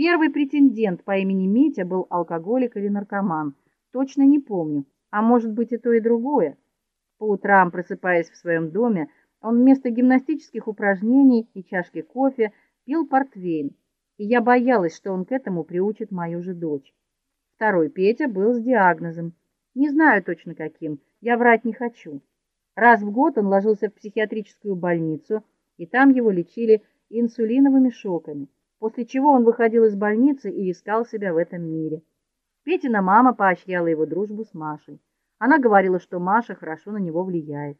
Первый претендент по имени Митя был алкоголик или наркоман. Точно не помню, а может быть и то, и другое. По утрам, просыпаясь в своем доме, он вместо гимнастических упражнений и чашки кофе пил портвейн, и я боялась, что он к этому приучит мою же дочь. Второй Петя был с диагнозом. Не знаю точно каким, я врать не хочу. Раз в год он ложился в психиатрическую больницу, и там его лечили инсулиновыми шоками, после чего он выходил из больницы и искал себя в этом мире. Петина мама поощряла его дружбу с Машей. Она говорила, что Маша хорошо на него влияет.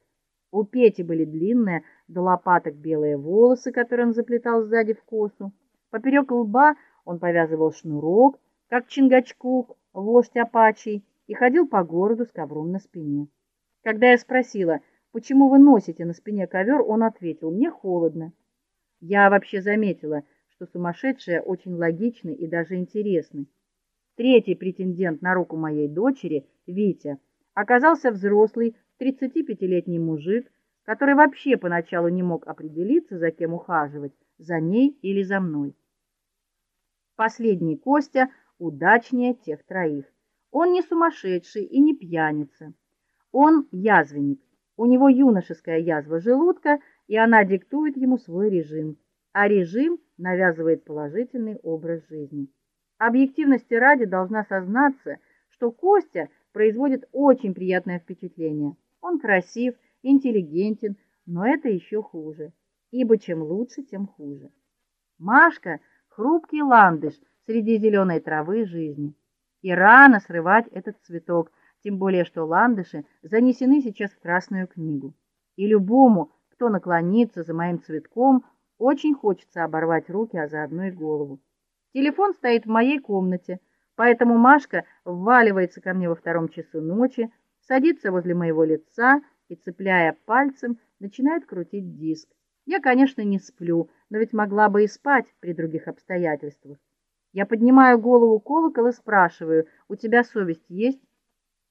У Пети были длинные до лопаток белые волосы, которые он заплетал сзади в косу. Поперек лба он повязывал шнурок, как Чингачгук, вождь апачей, и ходил по городу с ковром на спине. Когда я спросила, почему вы носите на спине ковер, он ответил: "Мне холодно". Я вообще заметила, что сумасшедшие очень логичны и даже интересны. Третий претендент на руку моей дочери, Витя, оказался взрослый, 35-летний мужик, который вообще поначалу не мог определиться, за кем ухаживать, за ней или за мной. Последний Костя удачнее тех троих. Он не сумасшедший и не пьяница. Он язвенник. У него юношеская язва желудка, и она диктует ему свой режим, а режим навязывает положительный образ жизни. Объективности ради должна сознаться, что Костя производит очень приятное впечатление. Он красив, интеллигентен, но это еще хуже, ибо чем лучше, тем хуже. Машка хрупкий ландыш среди зеленой травы жизни. И рано срывать этот цветок, тем более что ландыши занесены сейчас в Красную книгу. И любому, кто наклонится за моим цветком, очень хочется оборвать руки, а заодно и голову. Телефон стоит в моей комнате. Поэтому Машка вваливается ко мне во втором часу ночи, садится возле моего лица и цепляя пальцем, начинает крутить диск. Я, конечно, не сплю, но ведь могла бы и спать при других обстоятельствах. Я поднимаю голову колокол и спрашиваю: "У тебя совесть есть?"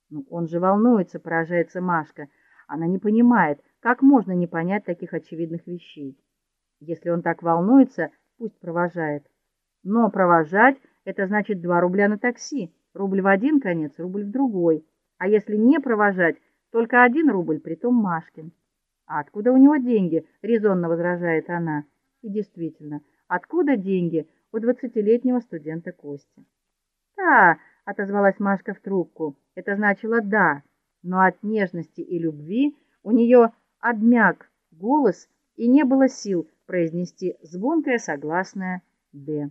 Ну, он же волнуется, поражается Машка. Она не понимает, как можно не понять таких очевидных вещей. Если он так волнуется, пусть провожает. Но провожать это значит 2 рубля на такси. Рубль в один конец, рубль в другой. А если не провожать, только один рубль, притом Машкин. А откуда у него деньги? резонно возражает она. И действительно, откуда деньги у двадцатилетнего студента Кости? Да, отозвалась Машка в трубку. Это значило да, но от нежности и любви у нее обмяк голос и не было сил произнести звонкое согласное Д.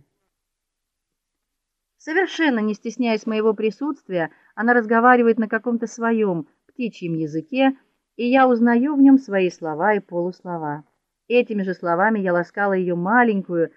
Совершенно не стесняясь моего присутствия, она разговаривает на каком-то своем птичьем языке, и я узнаю в нем свои слова и полуслова. Этими же словами я ласкала ее маленькую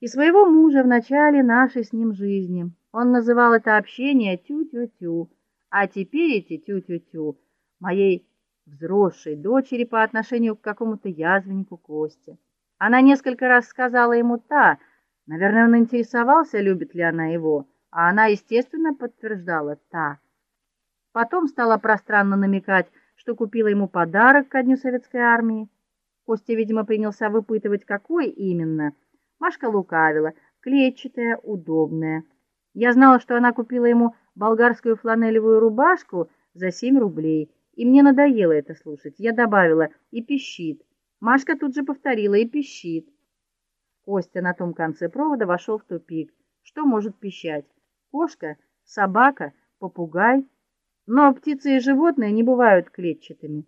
и своего мужа в начале нашей с ним жизни. Он называл это общение тю-тю-тю, а теперь эти тю-тю-тю моей взросшей дочери по отношению к какому-то язвеннику Косте. Она несколько раз сказала ему та Наверное, он интересовался, любит ли она его, а она, естественно, подтверждала та. Потом стала пространно намекать, что купила ему подарок ко дню советской армии. Костя, видимо, принялся выпытывать, какой именно. Машка лукавила, клетчатая, удобная. Я знала, что она купила ему болгарскую фланелевую рубашку за 7 рублей, и мне надоело это слушать. Я добавила: "И пищит". Машка тут же повторила: "И пищит". Костя на том конце провода вошел в тупик. Что может пищать? Кошка, собака, попугай? Но птицы и животные не бывают клетчатыми.